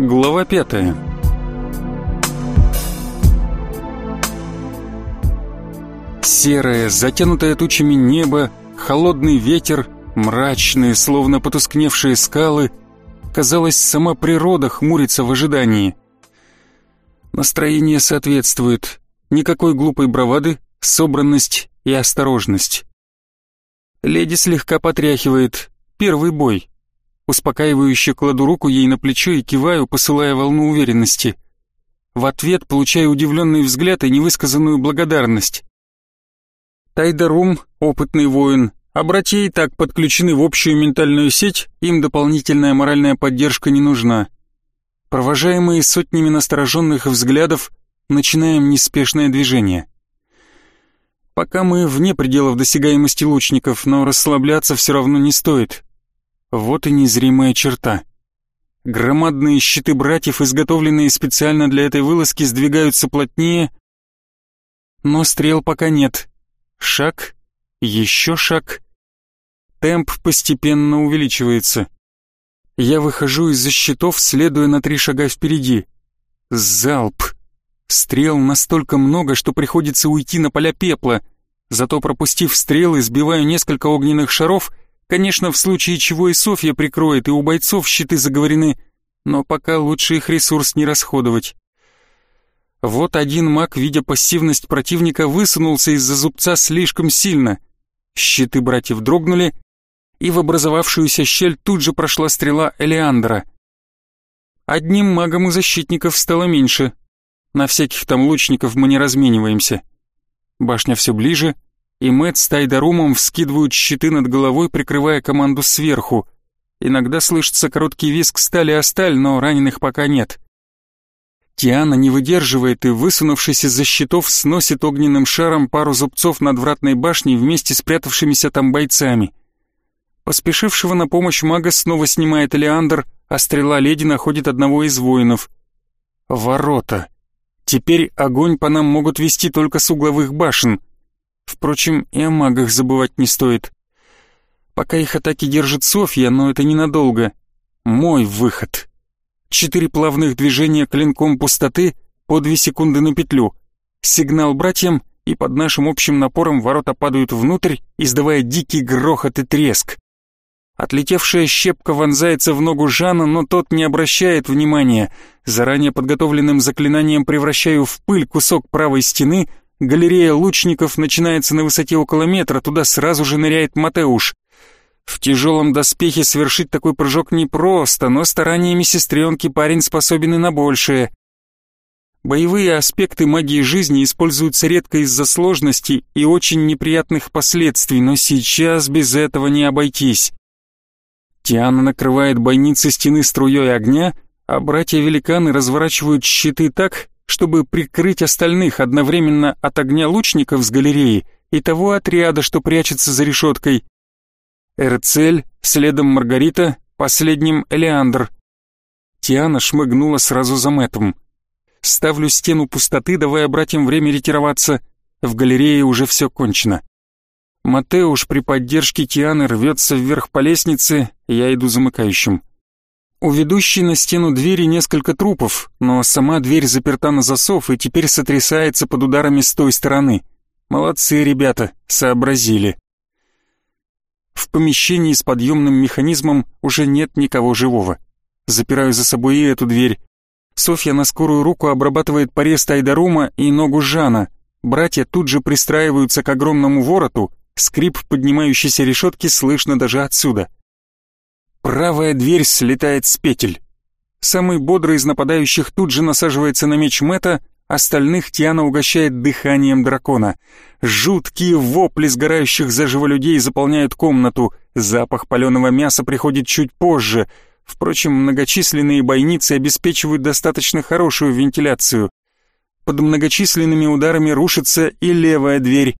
Глава пятая Серое, затянутое тучами небо, холодный ветер, мрачные, словно потускневшие скалы. Казалось, сама природа хмурится в ожидании. Настроение соответствует. Никакой глупой бравады, собранность и осторожность. Леди слегка потряхивает. Первый бой. Успокаивающе кладу руку ей на плечо и киваю, посылая волну уверенности. В ответ получаю удивленный взгляд и невысказанную благодарность. Тайдарум, опытный воин, а братья и так подключены в общую ментальную сеть, им дополнительная моральная поддержка не нужна. Провожаемые сотнями настороженных взглядов, начинаем неспешное движение. Пока мы вне пределов досягаемости лучников, но расслабляться все равно не стоит. Вот и незримая черта. Громадные щиты братьев, изготовленные специально для этой вылазки, сдвигаются плотнее, но стрел пока нет. Шаг, еще шаг. Темп постепенно увеличивается. Я выхожу из-за щитов, следуя на три шага впереди. Залп. Стрел настолько много, что приходится уйти на поля пепла. Зато пропустив стрелы, сбиваю несколько огненных шаров. Конечно, в случае чего и Софья прикроет, и у бойцов щиты заговорены, но пока лучше их ресурс не расходовать. Вот один маг, видя пассивность противника, высунулся из-за зубца слишком сильно. Щиты братьев дрогнули, и в образовавшуюся щель тут же прошла стрела Элеандра. Одним магом у защитников стало меньше. На всяких там лучников мы не размениваемся. Башня все ближе, и Мэтт с Тайдарумом вскидывают щиты над головой, прикрывая команду сверху. Иногда слышится короткий визг стали о сталь, но раненых пока нет. Тиана не выдерживает и, высунувшись из-за щитов, сносит огненным шаром пару зубцов над вратной башней вместе с прятавшимися там бойцами. Поспешившего на помощь мага снова снимает Элеандр, а стрела леди находит одного из воинов. Ворота. Теперь огонь по нам могут вести только с угловых башен. Впрочем, и о магах забывать не стоит. Пока их атаки держит Софья, но это ненадолго. Мой выход. Четыре плавных движения клинком пустоты по две секунды на петлю. Сигнал братьям, и под нашим общим напором ворота падают внутрь, издавая дикий грохот и треск. Отлетевшая щепка вонзается в ногу Жана, но тот не обращает внимания. Заранее подготовленным заклинанием превращаю в пыль кусок правой стены. Галерея лучников начинается на высоте около метра, туда сразу же ныряет Матеуш. В тяжелом доспехе совершить такой прыжок непросто, но стараниями сестренки парень способен и на большее. Боевые аспекты магии жизни используются редко из-за сложностей и очень неприятных последствий, но сейчас без этого не обойтись. Тиана накрывает бойницы стены струей огня, а братья-великаны разворачивают щиты так, чтобы прикрыть остальных одновременно от огня лучников с галереи и того отряда, что прячется за решеткой. Эрцель, следом Маргарита, последним Элеандр. Тиана шмыгнула сразу за Мэттом. Ставлю стену пустоты, давая братьям время ретироваться. В галерее уже все кончено. Матеуш при поддержке Тианы рвется вверх по лестнице, я иду замыкающим. У ведущей на стену двери несколько трупов, но сама дверь заперта на засов и теперь сотрясается под ударами с той стороны. Молодцы ребята, сообразили. В помещении с подъемным механизмом уже нет никого живого. Запираю за собой и эту дверь. Софья на скорую руку обрабатывает порез Тайдарума и ногу Жана. Братья тут же пристраиваются к огромному вороту. Скрип поднимающейся решетки слышно даже отсюда. Правая дверь слетает с петель. Самый бодрый из нападающих тут же насаживается на меч Мэта, Остальных Тиана угощает дыханием дракона. Жуткие вопли сгорающих заживо людей заполняют комнату. Запах паленого мяса приходит чуть позже. Впрочем, многочисленные бойницы обеспечивают достаточно хорошую вентиляцию. Под многочисленными ударами рушится и левая дверь.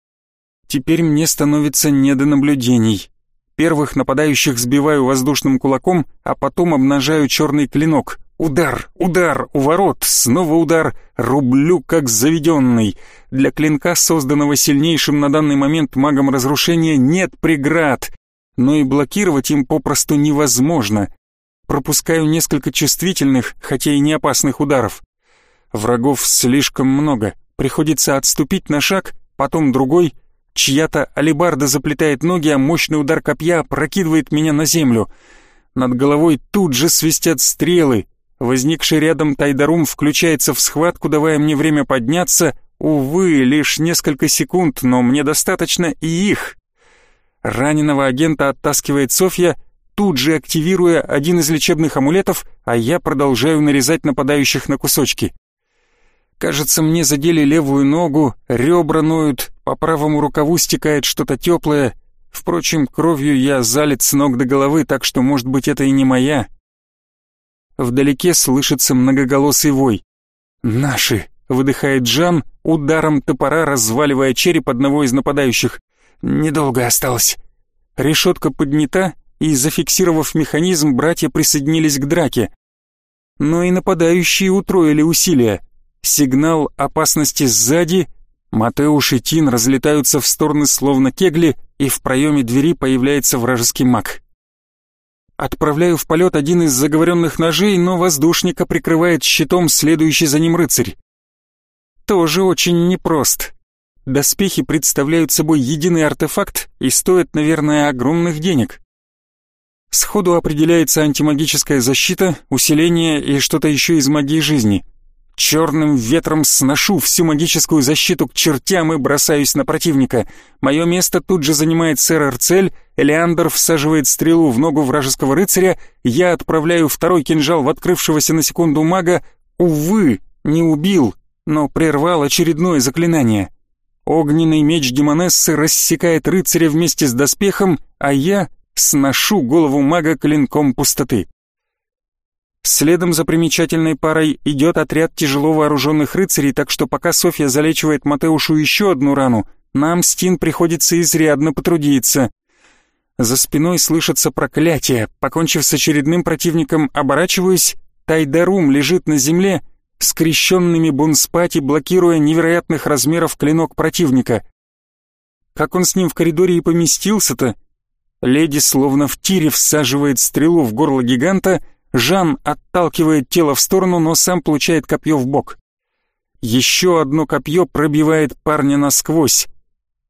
Теперь мне становится не до наблюдений. Первых нападающих сбиваю воздушным кулаком, а потом обнажаю черный клинок. Удар, удар, у ворот, снова удар, рублю как заведенный. Для клинка, созданного сильнейшим на данный момент магом разрушения, нет преград, но и блокировать им попросту невозможно. пропускаю несколько чувствительных, хотя и не опасных ударов. Врагов слишком много, приходится отступить на шаг, потом другой. Чья-то алебарда заплетает ноги, а мощный удар копья прокидывает меня на землю. Над головой тут же свистят стрелы. Возникший рядом Тайдарум включается в схватку, давая мне время подняться. Увы, лишь несколько секунд, но мне достаточно и их. Раненого агента оттаскивает Софья, тут же активируя один из лечебных амулетов, а я продолжаю нарезать нападающих на кусочки. Кажется, мне задели левую ногу, ребра ноют, по правому рукаву стекает что-то теплое. Впрочем, кровью я залит с ног до головы, так что, может быть, это и не моя. Вдалеке слышится многоголосый вой. «Наши!» — выдыхает Жан, ударом топора разваливая череп одного из нападающих. «Недолго осталось». Решетка поднята, и, зафиксировав механизм, братья присоединились к драке. Но и нападающие утроили усилия. Сигнал опасности сзади. Матеуш и Тин разлетаются в стороны словно кегли, и в проеме двери появляется вражеский маг. Отправляю в полет один из заговоренных ножей, но воздушника прикрывает щитом следующий за ним рыцарь. Тоже очень непрост. Доспехи представляют собой единый артефакт и стоят, наверное, огромных денег. Сходу определяется антимагическая защита, усиление и что-то еще из магии жизни. Черным ветром сношу всю магическую защиту к чертям и бросаюсь на противника. Мое место тут же занимает сэр Арцель, Элеандр всаживает стрелу в ногу вражеского рыцаря, я отправляю второй кинжал в открывшегося на секунду мага. Увы, не убил, но прервал очередное заклинание. Огненный меч Демонессы рассекает рыцаря вместе с доспехом, а я сношу голову мага клинком пустоты. Следом за примечательной парой идет отряд тяжело вооруженных рыцарей, так что пока Софья залечивает Матеушу еще одну рану, нам с Тин приходится изрядно потрудиться. За спиной слышатся проклятия. Покончив с очередным противником, оборачиваюсь. Тайдарум лежит на земле, скрещенными бунспати, блокируя невероятных размеров клинок противника. Как он с ним в коридоре и поместился-то? Леди словно в тире всаживает стрелу в горло гиганта — Жан отталкивает тело в сторону, но сам получает копье в бок. Еще одно копье пробивает парня насквозь.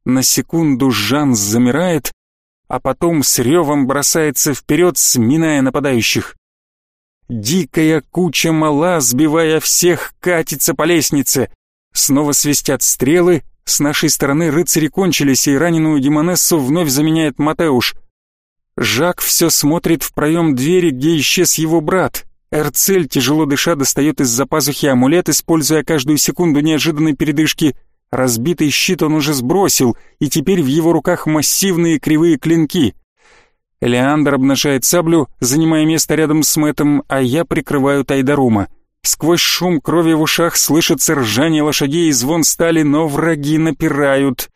На секунду Жан замирает, а потом с ревом бросается вперед, сминая нападающих. Дикая куча мала, сбивая всех, катится по лестнице. Снова свистят стрелы, с нашей стороны рыцари кончились, и раненую Демонессу вновь заменяет Матеуш — Жак все смотрит в проем двери, где исчез его брат. Эрцель, тяжело дыша, достает из-за пазухи амулет, используя каждую секунду неожиданной передышки. Разбитый щит он уже сбросил, и теперь в его руках массивные кривые клинки. Леандр обнажает саблю, занимая место рядом с Мэтом, а я прикрываю Тайдарума. Сквозь шум крови в ушах слышится ржание лошадей и звон стали, но враги напирают.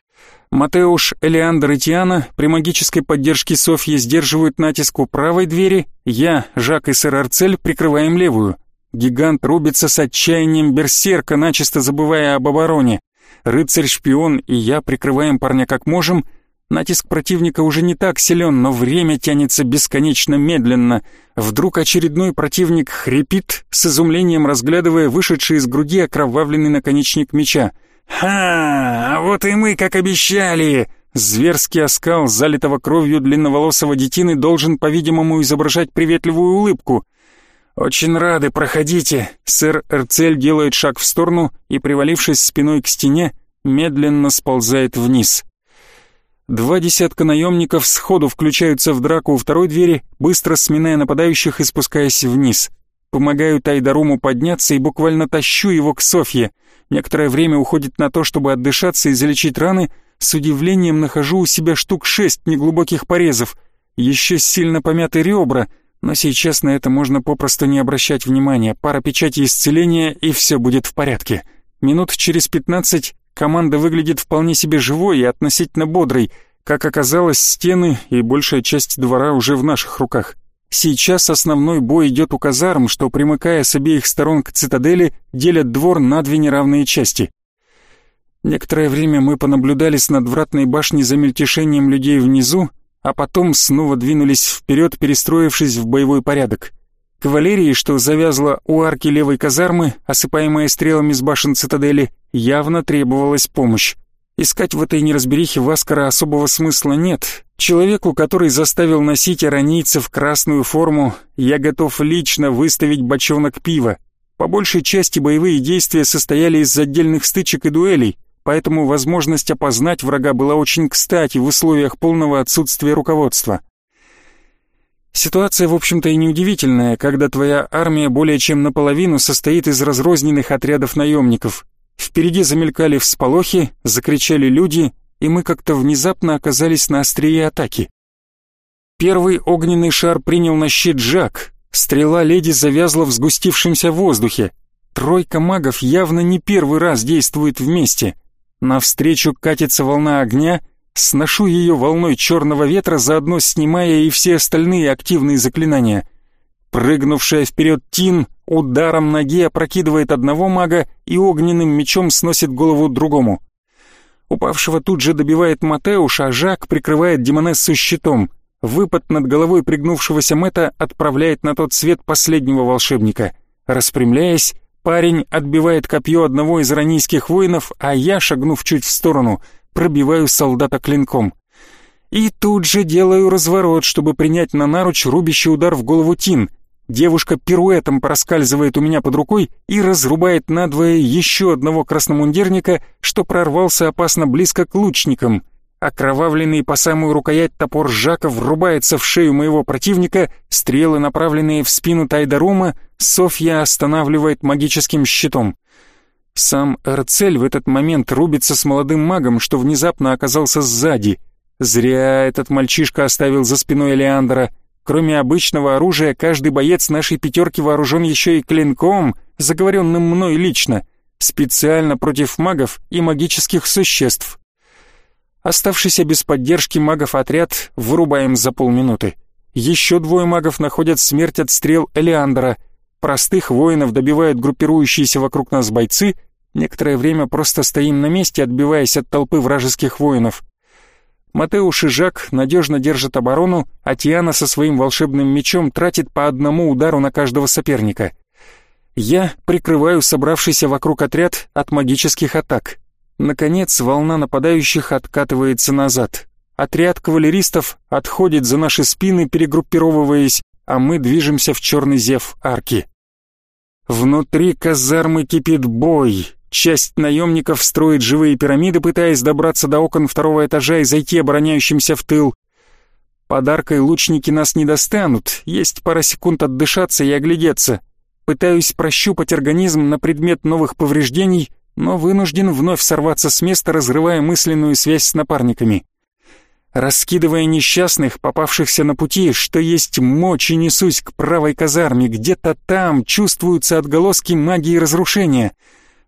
Матеуш, Элеандр и Тиана при магической поддержке Софьи сдерживают натиск у правой двери, я, Жак и сэр Арцель прикрываем левую. Гигант рубится с отчаянием берсерка, начисто забывая об обороне. Рыцарь-шпион и я прикрываем парня как можем. Натиск противника уже не так силен, но время тянется бесконечно медленно. Вдруг очередной противник хрипит, с изумлением разглядывая вышедший из груди окровавленный наконечник меча. «Ха! А вот и мы, как обещали!» Зверский оскал залитого кровью длинноволосого детины должен, по-видимому, изображать приветливую улыбку. «Очень рады, проходите!» Сэр Эрцель делает шаг в сторону и, привалившись спиной к стене, медленно сползает вниз. Два десятка наемников сходу включаются в драку у второй двери, быстро сминая нападающих и спускаясь вниз. Помогаю Тайдаруму подняться и буквально тащу его к Софье — Некоторое время уходит на то, чтобы отдышаться и залечить раны. С удивлением нахожу у себя штук шесть неглубоких порезов. Еще сильно помяты ребра, но сейчас на это можно попросту не обращать внимания. Пара печати исцеления, и все будет в порядке. Минут через пятнадцать команда выглядит вполне себе живой и относительно бодрой. Как оказалось, стены и большая часть двора уже в наших руках. Сейчас основной бой идет у казарм, что, примыкая с обеих сторон к цитадели, делят двор на две неравные части. Некоторое время мы понаблюдали с надвратной башни за мельтешением людей внизу, а потом снова двинулись вперед, перестроившись в боевой порядок. Кавалерии, что завязла у арки левой казармы, осыпаемая стрелами с башен цитадели, явно требовалась помощь. Искать в этой неразберихе Васкара особого смысла нет. Человеку, который заставил носить аранийцев красную форму, я готов лично выставить бочонок пива. По большей части боевые действия состояли из отдельных стычек и дуэлей, поэтому возможность опознать врага была очень кстати в условиях полного отсутствия руководства. Ситуация, в общем-то, и неудивительная, когда твоя армия более чем наполовину состоит из разрозненных отрядов наемников. Впереди замелькали всполохи, закричали люди, и мы как-то внезапно оказались на острие атаки. Первый огненный шар принял на щит Жак, стрела леди завязла в сгустившемся воздухе. Тройка магов явно не первый раз действует вместе. Навстречу катится волна огня — Сношу ее волной черного ветра, заодно снимая и все остальные активные заклинания. Прыгнувшая вперед Тин ударом ноги опрокидывает одного мага и огненным мечом сносит голову другому. Упавшего тут же добивает Матеуш, а Жак прикрывает Демонессу щитом. Выпад над головой пригнувшегося Мэта отправляет на тот свет последнего волшебника. Распрямляясь, парень отбивает копье одного из ранийских воинов, а я, шагнув чуть в сторону, пробиваю солдата клинком. И тут же делаю разворот, чтобы принять на наруч рубящий удар в голову Тин. Девушка пируэтом проскальзывает у меня под рукой и разрубает надвое еще одного красномундирника, что прорвался опасно близко к лучникам. Окровавленный по самую рукоять топор Жака врубается в шею моего противника, стрелы, направленные в спину Тайдарума, Софья останавливает магическим щитом. Сам Эрцель в этот момент рубится с молодым магом, что внезапно оказался сзади. Зря этот мальчишка оставил за спиной Элеандра. Кроме обычного оружия, каждый боец нашей пятерки вооружен еще и клинком, заговоренным мной лично, специально против магов и магических существ. Оставшийся без поддержки магов отряд вырубаем за полминуты. Еще двое магов находят смерть от стрел Элеандра — Простых воинов добивают группирующиеся вокруг нас бойцы, некоторое время просто стоим на месте, отбиваясь от толпы вражеских воинов. Матеуш и Жак надежно держат оборону, а Тиана со своим волшебным мечом тратит по одному удару на каждого соперника. Я прикрываю собравшийся вокруг отряд от магических атак. Наконец, волна нападающих откатывается назад. Отряд кавалеристов отходит за наши спины, перегруппировываясь, а мы движемся в черный зев арки. Внутри казармы кипит бой. Часть наемников строит живые пирамиды, пытаясь добраться до окон второго этажа и зайти обороняющимся в тыл. Подаркой лучники нас не достанут, есть пара секунд отдышаться и оглядеться. Пытаюсь прощупать организм на предмет новых повреждений, но вынужден вновь сорваться с места, разрывая мысленную связь с напарниками. Раскидывая несчастных, попавшихся на пути, что есть мочи, несусь к правой казарме. Где-то там чувствуются отголоски магии разрушения.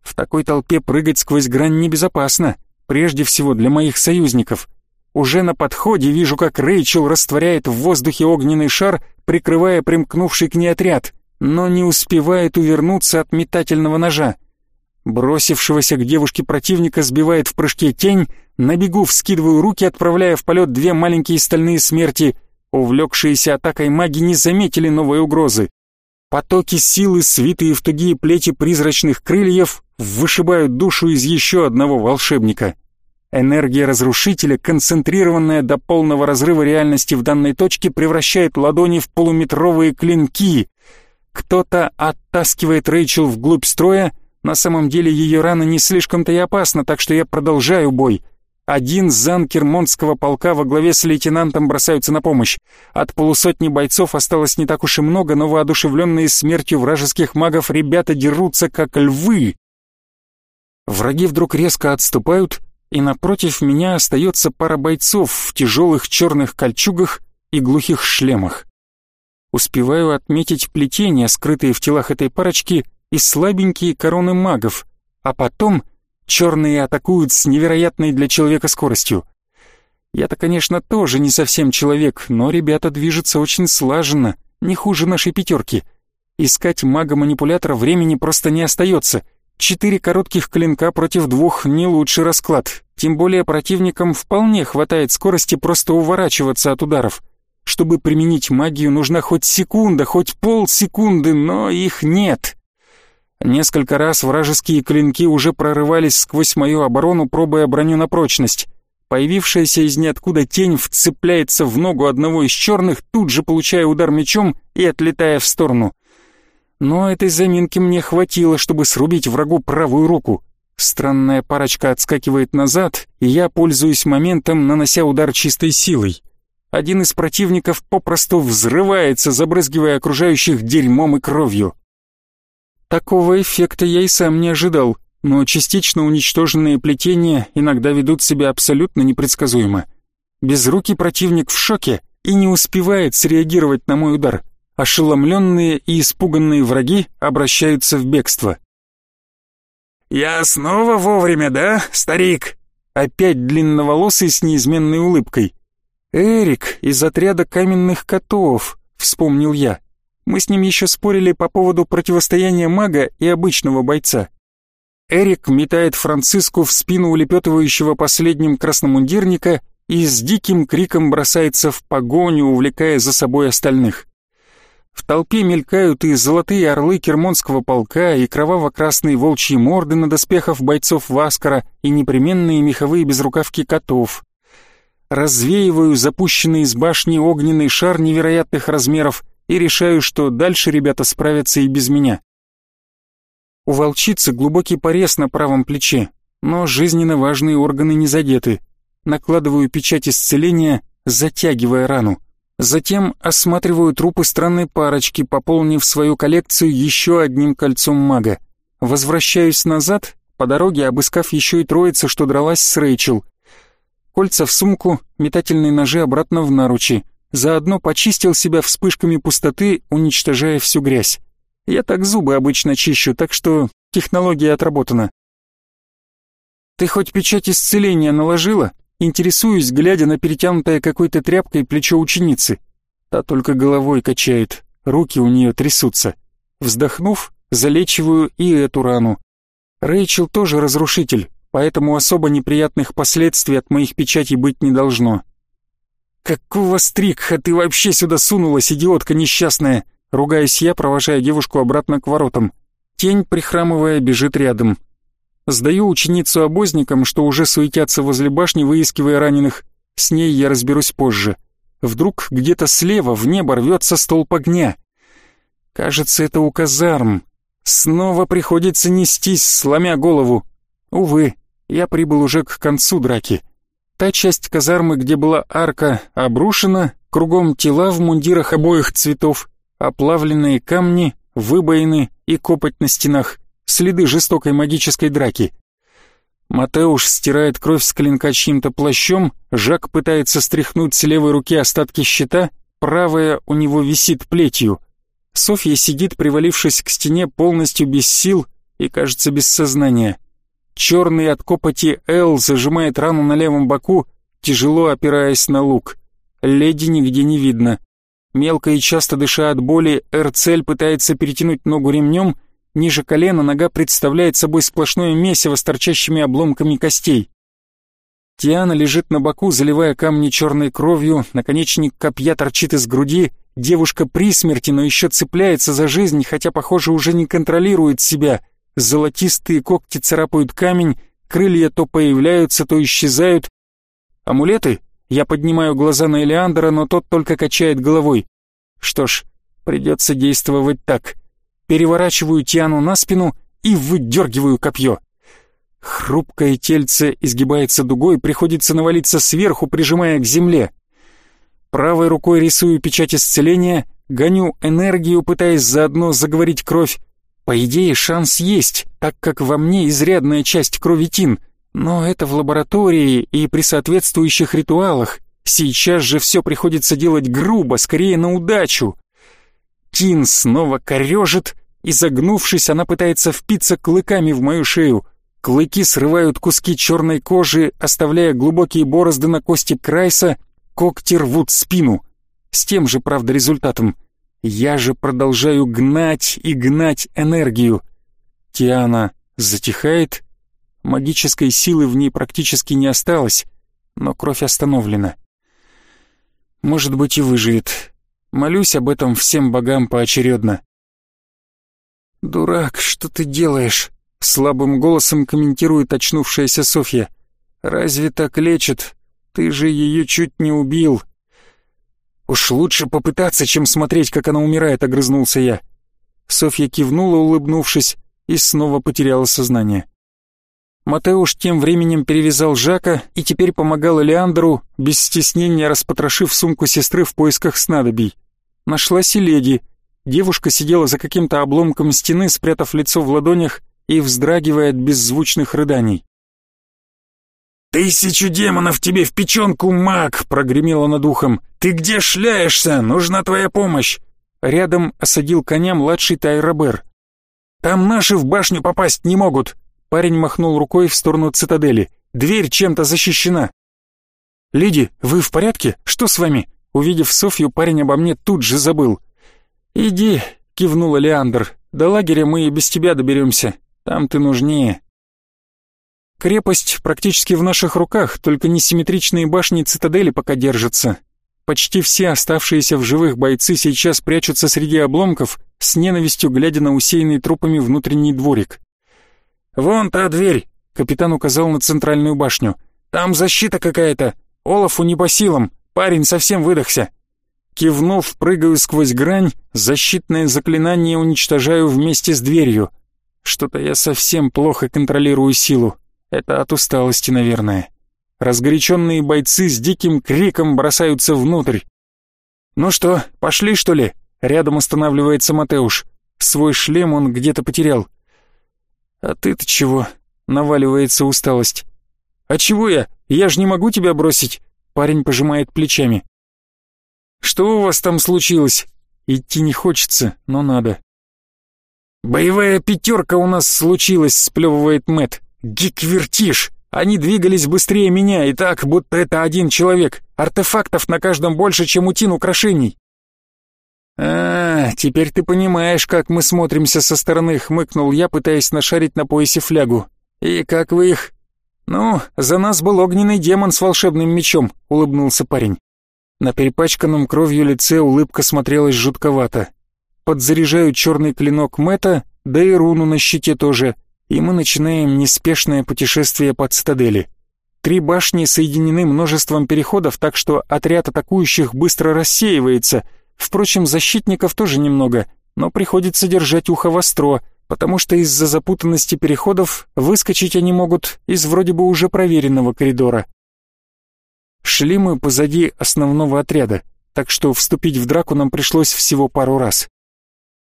В такой толпе прыгать сквозь грань небезопасно. Прежде всего для моих союзников. Уже на подходе вижу, как Рэйчел растворяет в воздухе огненный шар, прикрывая примкнувший к ней отряд, но не успевает увернуться от метательного ножа. Бросившегося к девушке противника сбивает в прыжке тень, на бегу вскидываю руки, отправляя в полет две маленькие стальные смерти. Увлекшиеся атакой маги не заметили новой угрозы. Потоки силы, свитые в тугие плети призрачных крыльев, вышибают душу из еще одного волшебника. Энергия разрушителя, концентрированная до полного разрыва реальности в данной точке, превращает ладони в полуметровые клинки. Кто-то оттаскивает Рэйчел вглубь строя, на самом деле ее рана не слишком-то и опасна, так что я продолжаю бой. Один занкер Монского полка во главе с лейтенантом бросаются на помощь. От полусотни бойцов осталось не так уж и много, но воодушевленные смертью вражеских магов ребята дерутся как львы. Враги вдруг резко отступают, и напротив меня остается пара бойцов в тяжелых черных кольчугах и глухих шлемах. Успеваю отметить плетения, скрытые в телах этой парочки, и слабенькие короны магов, а потом черные атакуют с невероятной для человека скоростью. Я-то, конечно, тоже не совсем человек, но ребята движутся очень слаженно, не хуже нашей пятерки. Искать мага-манипулятора времени просто не остается. Четыре коротких клинка против двух — не лучший расклад. Тем более противникам вполне хватает скорости просто уворачиваться от ударов. Чтобы применить магию, нужна хоть секунда, хоть полсекунды, но их нет. Несколько раз вражеские клинки уже прорывались сквозь мою оборону, пробуя броню на прочность. Появившаяся из ниоткуда тень вцепляется в ногу одного из черных, тут же получая удар мечом и отлетая в сторону. Но этой заминки мне хватило, чтобы срубить врагу правую руку. Странная парочка отскакивает назад, и я пользуюсь моментом, нанося удар чистой силой. Один из противников попросту взрывается, забрызгивая окружающих дерьмом и кровью. Такого эффекта я и сам не ожидал, но частично уничтоженные плетения иногда ведут себя абсолютно непредсказуемо. Безрукий противник в шоке и не успевает среагировать на мой удар. Ошеломленные и испуганные враги обращаются в бегство. «Я снова вовремя, да, старик?» Опять длинноволосый с неизменной улыбкой. «Эрик из отряда каменных котов», — вспомнил я. Мы с ним еще спорили по поводу противостояния мага и обычного бойца. Эрик метает Франциску в спину улепетывающего последним красномундирника и с диким криком бросается в погоню, увлекая за собой остальных. В толпе мелькают и золотые орлы Кермонского полка, и кроваво-красные волчьи морды на доспехах бойцов Васкара, и непременные меховые безрукавки котов. Развеиваю запущенный из башни огненный шар невероятных размеров и решаю, что дальше ребята справятся и без меня. У волчицы глубокий порез на правом плече, но жизненно важные органы не задеты. Накладываю печать исцеления, затягивая рану. Затем осматриваю трупы странной парочки, пополнив свою коллекцию еще одним кольцом мага. Возвращаюсь назад, по дороге обыскав еще и троица, что дралась с Рэйчел. Кольца в сумку, метательные ножи обратно в наручи. Заодно почистил себя вспышками пустоты, уничтожая всю грязь. Я так зубы обычно чищу, так что технология отработана. «Ты хоть печать исцеления наложила?» Интересуюсь, глядя на перетянутое какой-то тряпкой плечо ученицы. Та только головой качает, руки у нее трясутся. Вздохнув, залечиваю и эту рану. Рэйчел тоже разрушитель, поэтому особо неприятных последствий от моих печатей быть не должно. «Какого стрикха ты вообще сюда сунулась, идиотка несчастная?» Ругаюсь я, провожая девушку обратно к воротам. Тень, прихрамывая, бежит рядом. Сдаю ученицу обозникам, что уже суетятся возле башни, выискивая раненых. С ней я разберусь позже. Вдруг где-то слева в небо рвется столб огня. Кажется, это у казарм. Снова приходится нестись, сломя голову. Увы, я прибыл уже к концу драки. Та часть казармы, где была арка, обрушена, кругом тела в мундирах обоих цветов, оплавленные камни, выбоины и копоть на стенах следы жестокой магической драки. Матеуш стирает кровь с клинка чьим-то плащом, Жак пытается стряхнуть с левой руки остатки щита, правая у него висит плетью. Софья сидит, привалившись к стене, полностью без сил и, кажется, без сознания. Черный от копоти Эл зажимает рану на левом боку, тяжело опираясь на лук. Леди нигде не видно. Мелко и часто дыша от боли, Эрцель пытается перетянуть ногу ремнем, Ниже колена нога представляет собой сплошное месиво с торчащими обломками костей. Тиана лежит на боку, заливая камни черной кровью, наконечник копья торчит из груди, девушка при смерти, но еще цепляется за жизнь, хотя, похоже, уже не контролирует себя. Золотистые когти царапают камень, крылья то появляются, то исчезают. Амулеты? Я поднимаю глаза на Элеандра, но тот только качает головой. Что ж, придется действовать так переворачиваю Тиану на спину и выдергиваю копье. Хрупкое тельце изгибается дугой, приходится навалиться сверху, прижимая к земле. Правой рукой рисую печать исцеления, гоню энергию, пытаясь заодно заговорить кровь. По идее, шанс есть, так как во мне изрядная часть крови Тин, но это в лаборатории и при соответствующих ритуалах. Сейчас же все приходится делать грубо, скорее на удачу. Тин снова корежит, и загнувшись, она пытается впиться клыками в мою шею. Клыки срывают куски черной кожи, оставляя глубокие борозды на кости Крайса, когти рвут спину. С тем же, правда, результатом. Я же продолжаю гнать и гнать энергию. Тиана затихает, магической силы в ней практически не осталось, но кровь остановлена. Может быть и выживет. Молюсь об этом всем богам поочередно. «Дурак, что ты делаешь?» — слабым голосом комментирует очнувшаяся Софья. «Разве так лечат? Ты же ее чуть не убил». «Уж лучше попытаться, чем смотреть, как она умирает», — огрызнулся я. Софья кивнула, улыбнувшись, и снова потеряла сознание. Матеуш тем временем перевязал Жака и теперь помогал Элеандру, без стеснения распотрошив сумку сестры в поисках снадобий. Нашлась и леди. Девушка сидела за каким-то обломком стены, спрятав лицо в ладонях и вздрагивая от беззвучных рыданий. «Тысячу демонов тебе в печенку, маг!» — прогремело над ухом. «Ты где шляешься? Нужна твоя помощь!» Рядом осадил коня младший Тайрабер. «Там наши в башню попасть не могут!» Парень махнул рукой в сторону цитадели. «Дверь чем-то защищена!» «Леди, вы в порядке? Что с вами?» Увидев Софью, парень обо мне тут же забыл. «Иди», — кивнула Леандр. «До лагеря мы и без тебя доберемся. Там ты нужнее». Крепость практически в наших руках, только несимметричные башни цитадели пока держатся. Почти все оставшиеся в живых бойцы сейчас прячутся среди обломков, с ненавистью глядя на усеянный трупами внутренний дворик. «Вон та дверь», — капитан указал на центральную башню. «Там защита какая-то. Олафу не по силам, парень совсем выдохся». Кивнув, прыгаю сквозь грань, защитное заклинание уничтожаю вместе с дверью. Что-то я совсем плохо контролирую силу. Это от усталости, наверное. Разгоряченные бойцы с диким криком бросаются внутрь. «Ну что, пошли, что ли?» Рядом останавливается Матеуш. Свой шлем он где-то потерял. «А ты-то чего?» Наваливается усталость. «А чего я? Я же не могу тебя бросить!» Парень пожимает плечами. «Что у вас там случилось?» Идти не хочется, но надо. «Боевая пятерка у нас случилась», — сплевывает Мэт. «Гик-вертиш! Они двигались быстрее меня, и так, будто это один человек. Артефактов на каждом больше, чем у тин украшений». «А, теперь ты понимаешь, как мы смотримся со стороны», — хмыкнул я, пытаясь нашарить на поясе флягу. «И как вы их...» «Ну, за нас был огненный демон с волшебным мечом», — улыбнулся парень. На перепачканном кровью лице улыбка смотрелась жутковато. Подзаряжаю черный клинок Мэта, да и руну на щите тоже — и мы начинаем неспешное путешествие по цитадели. Три башни соединены множеством переходов, так что отряд атакующих быстро рассеивается. Впрочем, защитников тоже немного, но приходится держать ухо востро, потому что из-за запутанности переходов выскочить они могут из вроде бы уже проверенного коридора. Шли мы позади основного отряда, так что вступить в драку нам пришлось всего пару раз.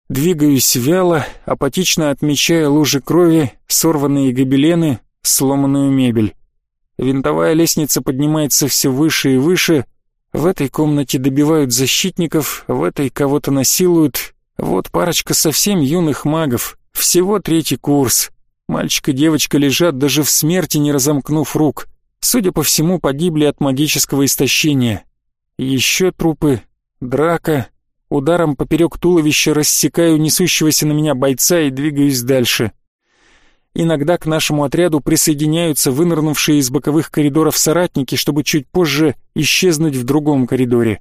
Двигаюсь вяло, апатично отмечая лужи крови, сорванные гобелены, сломанную мебель. Винтовая лестница поднимается все выше и выше. В этой комнате добивают защитников, в этой кого-то насилуют. Вот парочка совсем юных магов, всего третий курс. Мальчик и девочка лежат даже в смерти, не разомкнув рук. Судя по всему, погибли от магического истощения. Еще трупы, драка, Ударом поперек туловища рассекаю несущегося на меня бойца и двигаюсь дальше. Иногда к нашему отряду присоединяются вынырнувшие из боковых коридоров соратники, чтобы чуть позже исчезнуть в другом коридоре.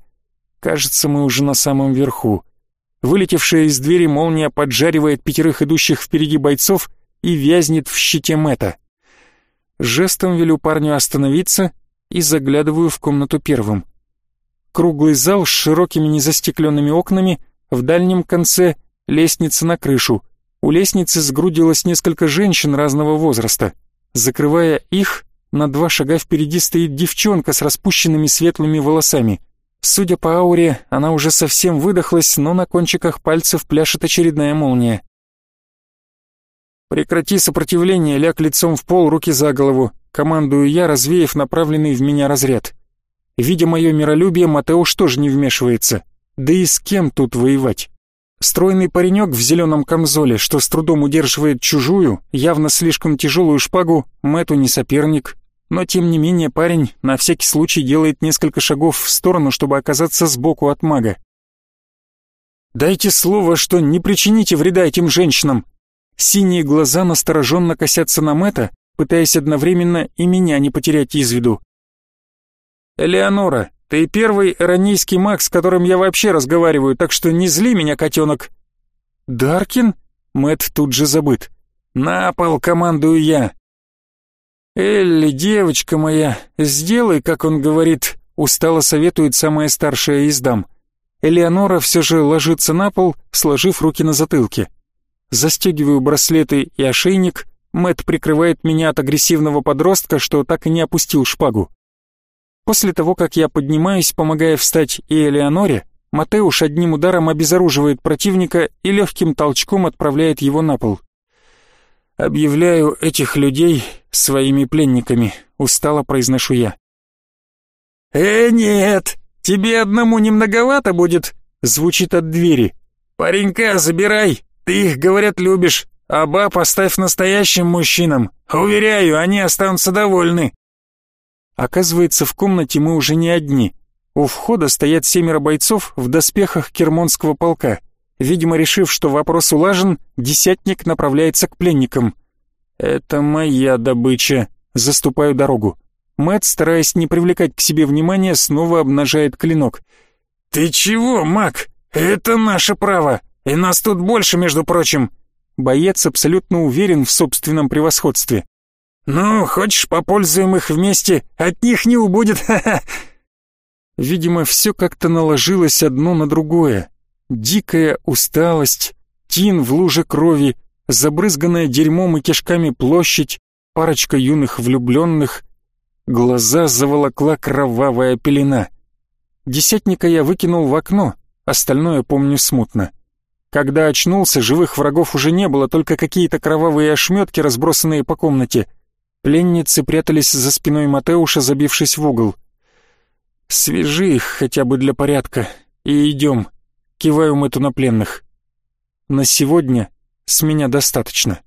Кажется, мы уже на самом верху. Вылетевшая из двери молния поджаривает пятерых идущих впереди бойцов и вязнет в щите Мэта. Жестом велю парню остановиться и заглядываю в комнату первым. Круглый зал с широкими незастекленными окнами, в дальнем конце лестница на крышу. У лестницы сгрудилось несколько женщин разного возраста. Закрывая их, на два шага впереди стоит девчонка с распущенными светлыми волосами. Судя по ауре, она уже совсем выдохлась, но на кончиках пальцев пляшет очередная молния. «Прекрати сопротивление, ляг лицом в пол, руки за голову», командую я, развеяв направленный в меня разряд. Видя мое миролюбие, Матеуш тоже не вмешивается. Да и с кем тут воевать? Стройный паренек в зеленом камзоле, что с трудом удерживает чужую, явно слишком тяжелую шпагу, Мэту не соперник. Но тем не менее парень на всякий случай делает несколько шагов в сторону, чтобы оказаться сбоку от мага. «Дайте слово, что не причините вреда этим женщинам!» Синие глаза настороженно косятся на Мэта, пытаясь одновременно и меня не потерять из виду. «Элеонора, Ты первый иронийский маг, с которым я вообще разговариваю, так что не зли меня, котенок». «Даркин?» Мэт тут же забыт. «На пол командую я». «Элли, девочка моя, сделай, как он говорит», устало советует самая старшая из дам. Элеонора все же ложится на пол, сложив руки на затылке. Застегиваю браслеты и ошейник, Мэт прикрывает меня от агрессивного подростка, что так и не опустил шпагу. После того, как я поднимаюсь, помогая встать и Элеоноре, Матеуш одним ударом обезоруживает противника и легким толчком отправляет его на пол. «Объявляю этих людей своими пленниками», — устало произношу я. «Э, нет, тебе одному не многовато будет», — звучит от двери. «Паренька забирай, ты их, говорят, любишь, а баб оставь настоящим мужчинам. Уверяю, они останутся довольны». Оказывается, в комнате мы уже не одни. У входа стоят семеро бойцов в доспехах Кермонского полка. Видимо, решив, что вопрос улажен, десятник направляется к пленникам. «Это моя добыча», заступаю дорогу. Мэт, стараясь не привлекать к себе внимания, снова обнажает клинок. «Ты чего, маг? Это наше право!» И нас тут больше, между прочим. Боец абсолютно уверен в собственном превосходстве. Ну, хочешь, попользуем их вместе, от них не убудет, ха-ха. Видимо, все как-то наложилось одно на другое. Дикая усталость, тин в луже крови, забрызганная дерьмом и кишками площадь, парочка юных влюбленных. Глаза заволокла кровавая пелена. Десятника я выкинул в окно, остальное помню смутно. Когда очнулся, живых врагов уже не было, только какие-то кровавые ошметки, разбросанные по комнате. Пленницы прятались за спиной Матеуша, забившись в угол. «Свяжи их хотя бы для порядка, и идем», — киваю Мэту на пленных. «На сегодня с меня достаточно».